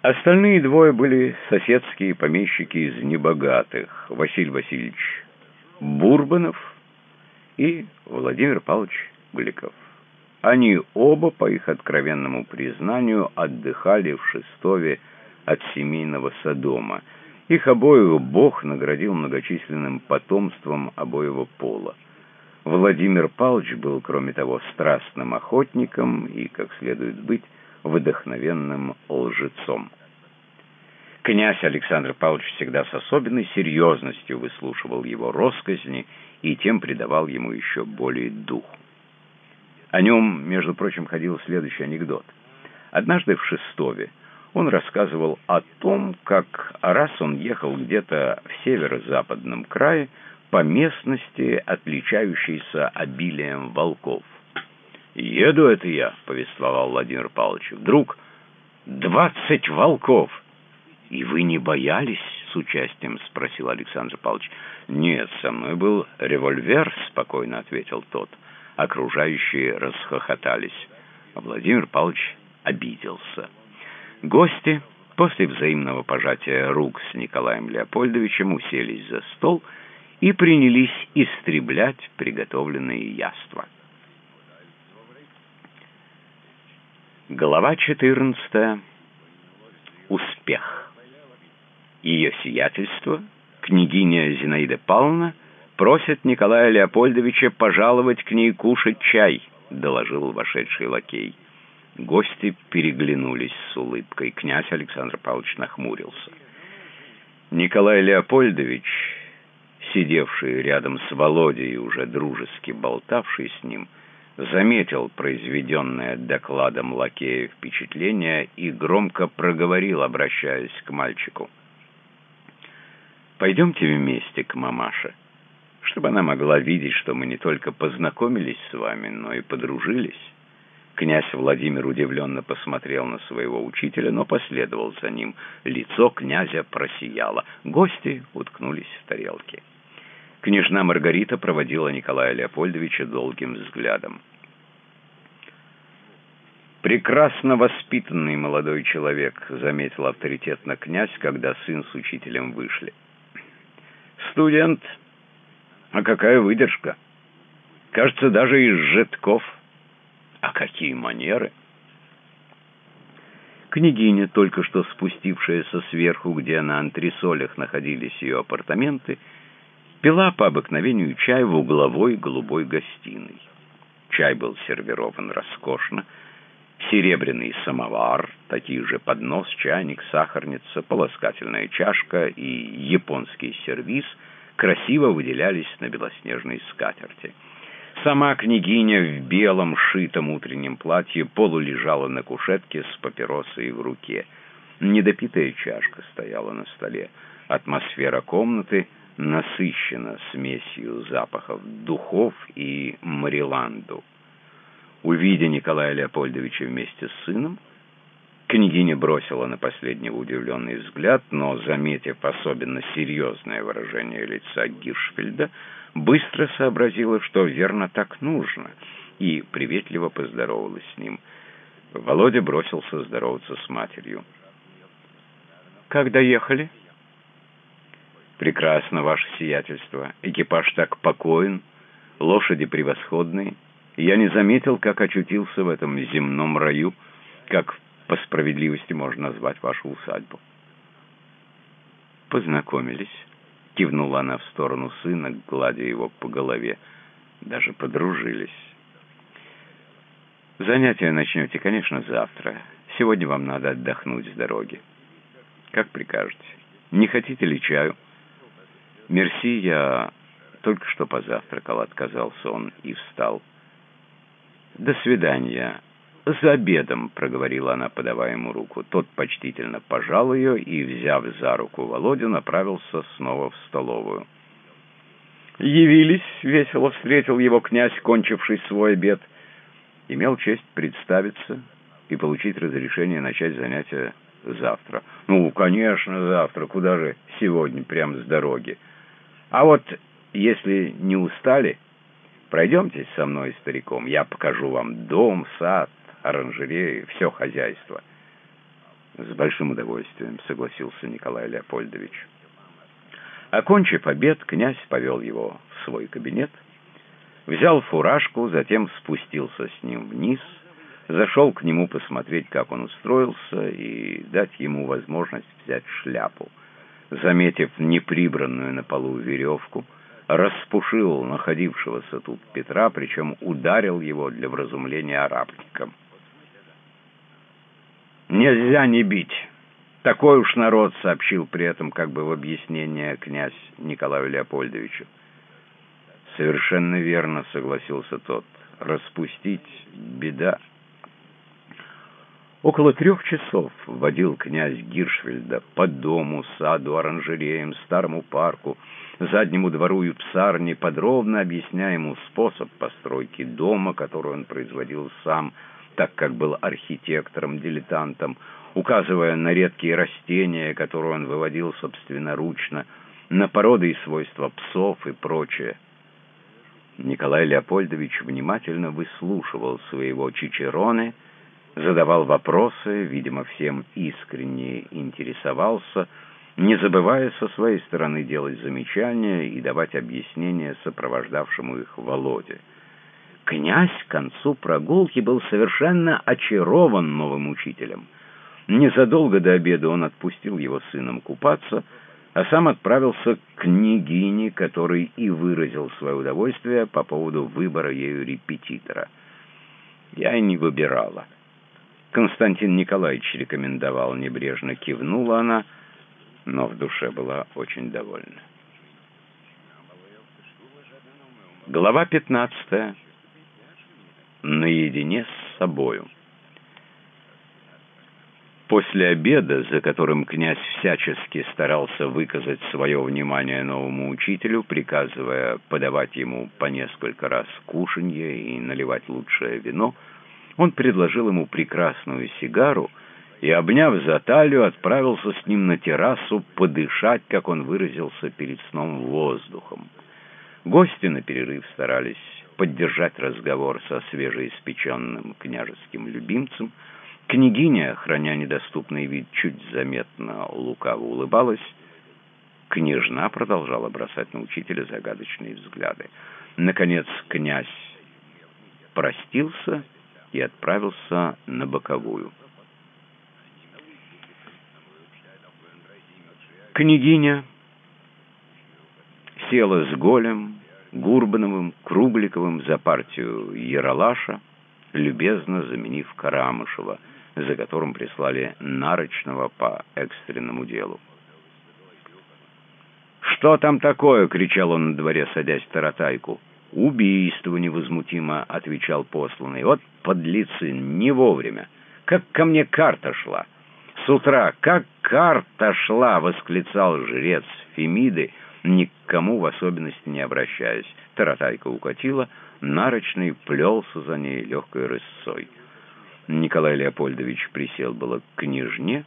Остальные двое были соседские помещики из небогатых, Василий Васильевич Бурбанов и Владимир Павлович Гликов. Они оба, по их откровенному признанию, отдыхали в Шестове от семейного Содома, их обоих Бог наградил многочисленным потомством обоего пола. Владимир Павлович был, кроме того, страстным охотником и, как следует быть, вдохновенным лжецом. Князь Александр Павлович всегда с особенной серьезностью выслушивал его росказни и тем придавал ему еще более дух. О нем, между прочим, ходил следующий анекдот. Однажды в Шестове он рассказывал о том, как раз он ехал где-то в северо-западном крае по местности, отличающейся обилием волков. «Еду это я», — повествовал Владимир Павлович. «Вдруг двадцать волков!» «И вы не боялись?» — с участием спросил Александр Павлович. «Нет, со мной был револьвер», — спокойно ответил тот. Окружающие расхохотались. А Владимир Павлович обиделся. Гости после взаимного пожатия рук с Николаем Леопольдовичем уселись за стол и принялись истреблять приготовленные яства. Глава 14. Успех. Ее сиятельство, княгиня Зинаида Павловна, просит Николая Леопольдовича пожаловать к ней кушать чай, доложил вошедший лакей. Гости переглянулись с улыбкой. Князь Александр Павлович нахмурился. Николай Леопольдович, сидевший рядом с Володей уже дружески болтавший с ним, заметил произведенное докладом лакея впечатление и громко проговорил, обращаясь к мальчику. «Пойдемте вместе к мамаше, чтобы она могла видеть, что мы не только познакомились с вами, но и подружились». Князь Владимир удивленно посмотрел на своего учителя, но последовал за ним. Лицо князя просияло. Гости уткнулись в тарелки. Княжна Маргарита проводила Николая Леопольдовича долгим взглядом. «Прекрасно воспитанный молодой человек», — заметил авторитетно князь, когда сын с учителем вышли. «Студент? А какая выдержка! Кажется, даже из житков». А какие манеры! Княгиня, только что спустившаяся сверху, где на антресолях находились ее апартаменты, пила по обыкновению чай в угловой голубой гостиной. Чай был сервирован роскошно, серебряный самовар, такие же поднос, чайник, сахарница, полоскательная чашка и японский сервиз красиво выделялись на белоснежной скатерти. Сама княгиня в белом шитом утреннем платье полулежала на кушетке с папиросой в руке. Недопитая чашка стояла на столе. Атмосфера комнаты насыщена смесью запахов духов и мариланду. Увидя Николая Леопольдовича вместе с сыном, княгиня бросила на последнего удивленный взгляд, но, заметив особенно серьезное выражение лица Гиршфельда, быстро сообразила, что верно так нужно, и приветливо поздоровалась с ним. Володя бросился здороваться с матерью. «Как доехали?» «Прекрасно, ваше сиятельство. Экипаж так покоен, лошади превосходные. Я не заметил, как очутился в этом земном раю, как по справедливости можно назвать вашу усадьбу». «Познакомились». — кивнула она в сторону сына, гладя его по голове. «Даже подружились». «Занятия начнете, конечно, завтра. Сегодня вам надо отдохнуть с дороги. Как прикажете. Не хотите ли чаю?» «Мерси, я только что позавтракал», — отказался он и встал. «До свидания». «За обедом», — проговорила она, подавая ему руку. Тот почтительно пожал ее и, взяв за руку Володю, направился снова в столовую. «Явились», — весело встретил его князь, кончивший свой обед. Имел честь представиться и получить разрешение начать занятия завтра. «Ну, конечно, завтра. Куда же сегодня, прямо с дороги? А вот если не устали, пройдемтесь со мной, стариком. Я покажу вам дом, сад» оранжереи, все хозяйство. С большим удовольствием согласился Николай Леопольдович. Окончив обед, князь повел его в свой кабинет, взял фуражку, затем спустился с ним вниз, зашел к нему посмотреть, как он устроился, и дать ему возможность взять шляпу. Заметив неприбранную на полу веревку, распушил находившегося тут Петра, причем ударил его для вразумления арабникам. «Нельзя не бить. Такой уж народ», — сообщил при этом как бы в объяснение князь Николаю Леопольдовичу. «Совершенно верно», — согласился тот. «Распустить — беда». Около трех часов водил князь Гиршфельда по дому, саду, оранжереям, старому парку, заднему двору и псарне, подробно объясняя ему способ постройки дома, который он производил сам, так как был архитектором-дилетантом, указывая на редкие растения, которые он выводил собственноручно, на породы и свойства псов и прочее. Николай Леопольдович внимательно выслушивал своего Чичероне, задавал вопросы, видимо, всем искренне интересовался, не забывая со своей стороны делать замечания и давать объяснения сопровождавшему их Володе. Князь к концу прогулки был совершенно очарован новым учителем. Незадолго до обеда он отпустил его сыном купаться, а сам отправился к княгине, который и выразил свое удовольствие по поводу выбора ею репетитора. Я и не выбирала. Константин Николаевич рекомендовал, небрежно кивнула она, но в душе была очень довольна. Глава пятнадцатая наедине с собою. После обеда, за которым князь всячески старался выказать свое внимание новому учителю, приказывая подавать ему по несколько раз кушанье и наливать лучшее вино, он предложил ему прекрасную сигару и, обняв за талию, отправился с ним на террасу подышать, как он выразился, перед сном воздухом. Гости на перерыв старались поддержать разговор со свежеиспеченным княжеским любимцем. Княгиня, храня недоступный вид, чуть заметно лукаво улыбалась. Княжна продолжала бросать на учителя загадочные взгляды. Наконец князь простился и отправился на боковую. Княгиня села с голем, Гурбановым, Кругликовым за партию Яралаша, любезно заменив Карамышева, за которым прислали Нарочного по экстренному делу. «Что там такое?» — кричал он на дворе, садясь в таратайку. «Убийство невозмутимо», — отвечал посланный. «Вот подлецы, не вовремя. Как ко мне карта шла!» «С утра, как карта шла!» — восклицал жрец Фемиды, никому в особенности не обращаясь. Таратайка укатила, Нарочный плелся за ней легкой рысцой. Николай Леопольдович присел было к княжне,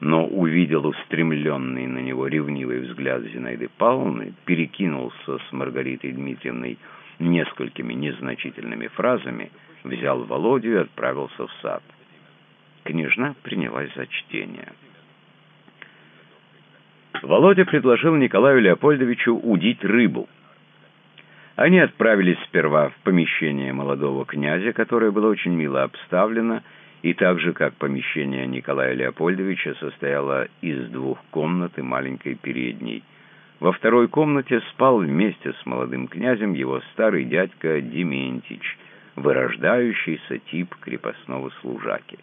но увидел устремленный на него ревнивый взгляд Зинаиды Павловны, перекинулся с Маргаритой Дмитриевной несколькими незначительными фразами, взял Володю и отправился в сад. Княжна принялась за чтение. Володя предложил Николаю Леопольдовичу удить рыбу. Они отправились сперва в помещение молодого князя, которое было очень мило обставлено, и так же, как помещение Николая Леопольдовича состояло из двух комнат и маленькой передней. Во второй комнате спал вместе с молодым князем его старый дядька Дементич, вырождающийся тип крепостного служаки.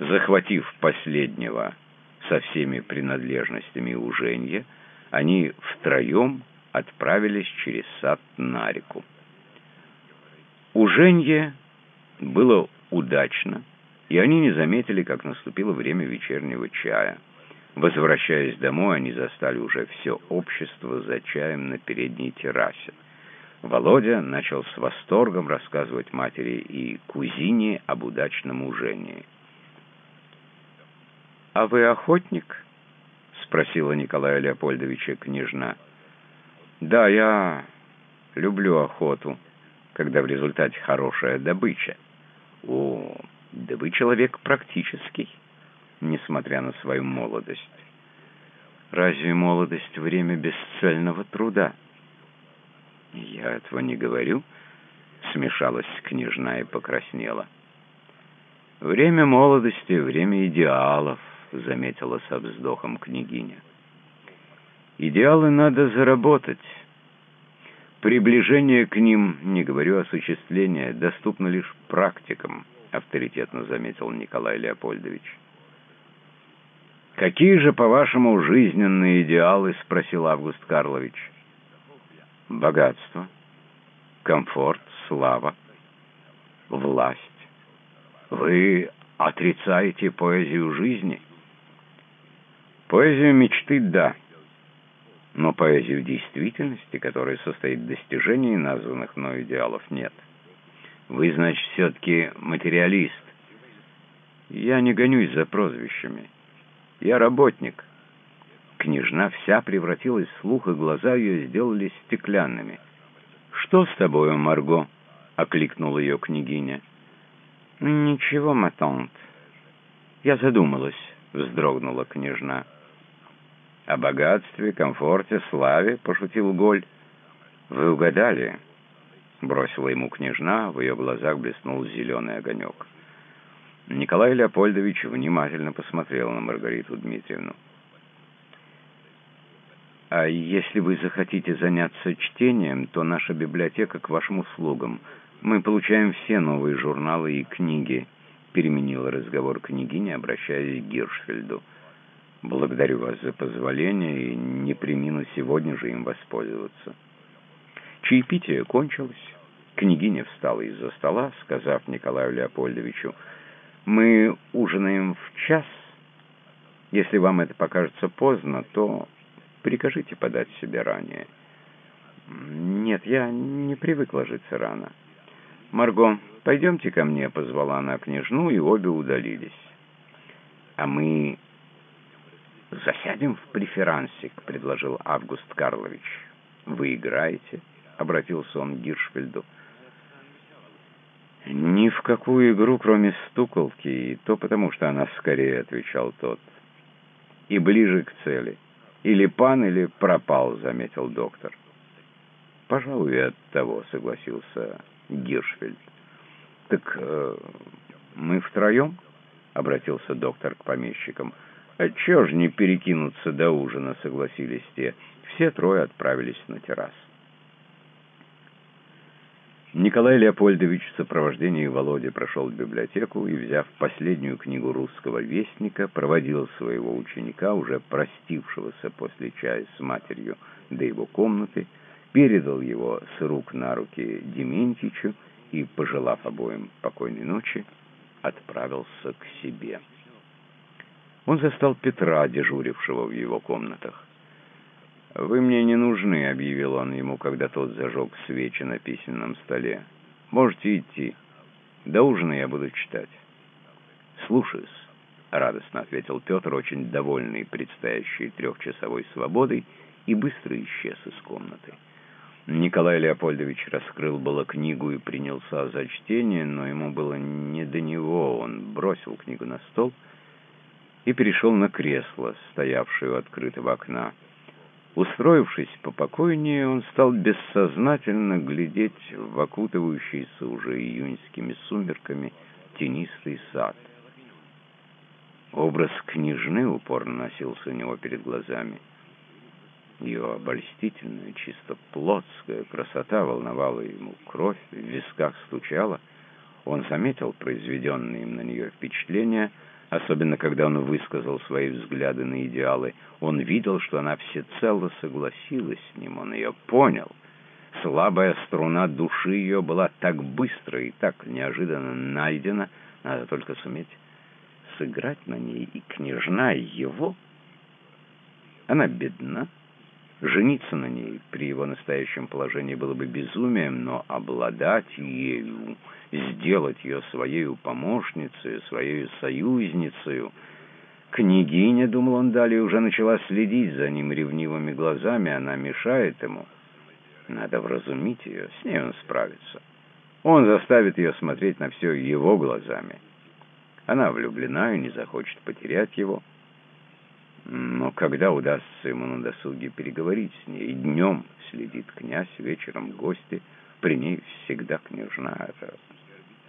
Захватив последнего со всеми принадлежностями уженья, они втроем отправились через сад на реку. Уженье было удачно, и они не заметили, как наступило время вечернего чая. Возвращаясь домой, они застали уже все общество за чаем на передней террасе. Володя начал с восторгом рассказывать матери и кузине об удачном ужении. «А вы охотник?» — спросила Николая Леопольдовича княжна. «Да, я люблю охоту, когда в результате хорошая добыча». «О, да вы человек практический, несмотря на свою молодость». «Разве молодость — время бесцельного труда?» «Я этого не говорю», — смешалась княжна и покраснела. «Время молодости — время идеалов», — заметила со вздохом княгиня. «Идеалы надо заработать. Приближение к ним, не говорю осуществление, доступно лишь практикам», — авторитетно заметил Николай Леопольдович. «Какие же, по-вашему, жизненные идеалы?» — спросил Август Карлович. «Богатство, комфорт, слава, власть. Вы отрицаете поэзию жизни?» Поэзию мечты — да, но поэзию действительности, которая состоит в достижении названных мной идеалов, нет. Вы, значит, все-таки материалист. Я не гонюсь за прозвищами. Я работник. Княжна вся превратилась в слух, и глаза ее сделались стеклянными. «Что с тобою, Марго?» — окликнула ее княгиня. «Ничего, матант. Я задумалась», — вздрогнула княжна. «О богатстве, комфорте, славе?» — пошутил Голь. «Вы угадали?» — бросила ему княжна, в ее глазах блеснул зеленый огонек. Николай Леопольдович внимательно посмотрел на Маргариту Дмитриевну. «А если вы захотите заняться чтением, то наша библиотека к вашим услугам. Мы получаем все новые журналы и книги», — переменила разговор княгиня, обращаясь к Гиршфельду. Благодарю вас за позволение и не примину сегодня же им воспользоваться. Чаепитие кончилось. Княгиня встала из-за стола, сказав Николаю Леопольдовичу, «Мы ужинаем в час. Если вам это покажется поздно, то прикажите подать себе ранее». «Нет, я не привык ложиться рано». «Марго, пойдемте ко мне», — позвала она княжну, и обе удалились. «А мы «Засядем в преферансик», — предложил Август Карлович. «Вы играете?» — обратился он к Гиршфельду. «Ни в какую игру, кроме стуколки, и то потому, что она скорее», — отвечал тот. «И ближе к цели. Или пан, или пропал», — заметил доктор. «Пожалуй, от того», — согласился Гиршфельд. «Так э, мы втроем?» — обратился доктор к помещикам. А чего ж не перекинуться до ужина, согласились те. Все трое отправились на террас. Николай Леопольдович в сопровождении Володи прошел в библиотеку и, взяв последнюю книгу русского вестника, проводил своего ученика, уже простившегося после чая с матерью, до его комнаты, передал его с рук на руки Дементичу и, пожелав обоим покойной ночи, отправился к себе он застал Петра, дежурившего в его комнатах. «Вы мне не нужны», — объявил он ему, когда тот зажег свечи на письменном столе. «Можете идти. До ужина я буду читать». «Слушаюсь», — радостно ответил Петр, очень довольный предстоящей трехчасовой свободой, и быстро исчез из комнаты. Николай Леопольдович раскрыл было книгу и принялся за чтение, но ему было не до него. Он бросил книгу на стол и перешел на кресло, стоявшее у открытого окна. Устроившись попокойнее, он стал бессознательно глядеть в окутывающийся уже июньскими сумерками тенистый сад. Образ княжны упорно носился у него перед глазами. Ее обольстительная, чисто плотская красота волновала ему кровь, в висках стучала. Он заметил произведенные им на нее впечатления — особенно когда он высказал свои взгляды на идеалы. Он видел, что она всецело согласилась с ним, он ее понял. Слабая струна души ее была так быстро и так неожиданно найдена, надо только суметь сыграть на ней, и княжна его. Она бедна, жениться на ней при его настоящем положении было бы безумием, но обладать ею сделать ее своей помощницей, своей союзницей. Княгиня, думал он далее, уже начала следить за ним ревнивыми глазами, она мешает ему. Надо вразумить ее, с ней он справится. Он заставит ее смотреть на все его глазами. Она влюблена и не захочет потерять его. Но когда удастся ему на досуге переговорить с ней, днем следит князь, вечером гости, при ней всегда княжна. Это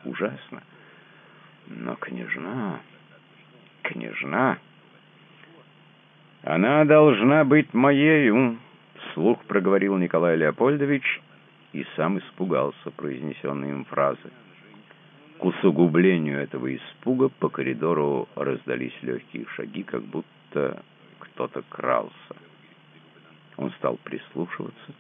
ужасно. Но княжна... Княжна... Она должна быть моею, вслух проговорил Николай Леопольдович и сам испугался произнесенной им фразы. К усугублению этого испуга по коридору раздались легкие шаги, как будто кто-то крался. Он стал прислушиваться.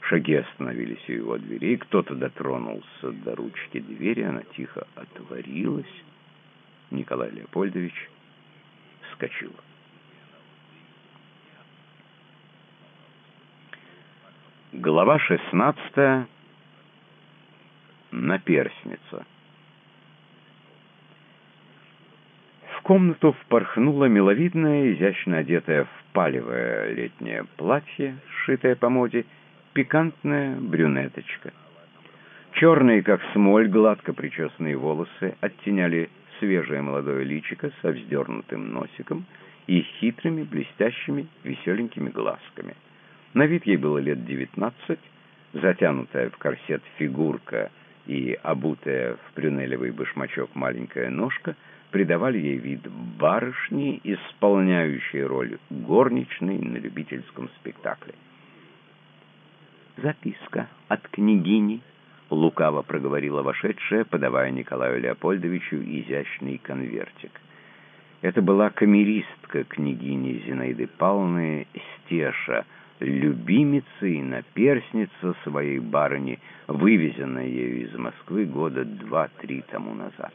Шаги остановились у его двери, кто-то дотронулся до ручки двери, она тихо отворилась. Николай Леопольдович вскочил. Глава шестнадцатая. Наперсница. В комнату впорхнула миловидная, изящно одетая в палевое летнее платье, сшитое по моде, пикантная брюнеточка. Черные, как смоль, гладко причесанные волосы оттеняли свежее молодое личико со вздернутым носиком и хитрыми, блестящими, веселенькими глазками. На вид ей было лет девятнадцать, затянутая в корсет фигурка и обутая в прюнелевый башмачок маленькая ножка придавали ей вид барышни, исполняющей роль горничной на любительском спектакле записка от княгини», — лукаво проговорила вошедшая, подавая Николаю Леопольдовичу изящный конвертик. Это была камеристка княгини Зинаиды Павловны Стеша, любимица и наперсница своей барыни, вывезенная ею из Москвы года два-три тому назад.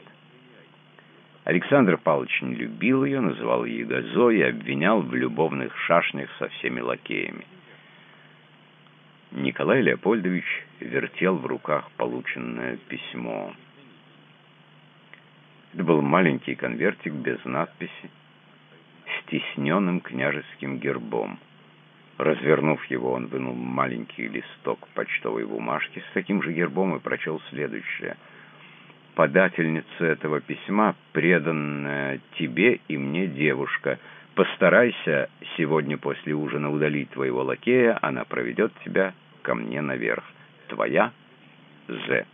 Александр Павлович не любил ее, называл ее газой и обвинял в любовных шашнях со всеми лакеями. Николай Леопольдович вертел в руках полученное письмо. Это был маленький конвертик без надписи, с тисненным княжеским гербом. Развернув его, он вынул маленький листок почтовой бумажки с таким же гербом и прочел следующее. «Подательница этого письма, преданная тебе и мне девушка, постарайся сегодня после ужина удалить твоего лакея, она проведет тебя ко мне наверх. Твоя З.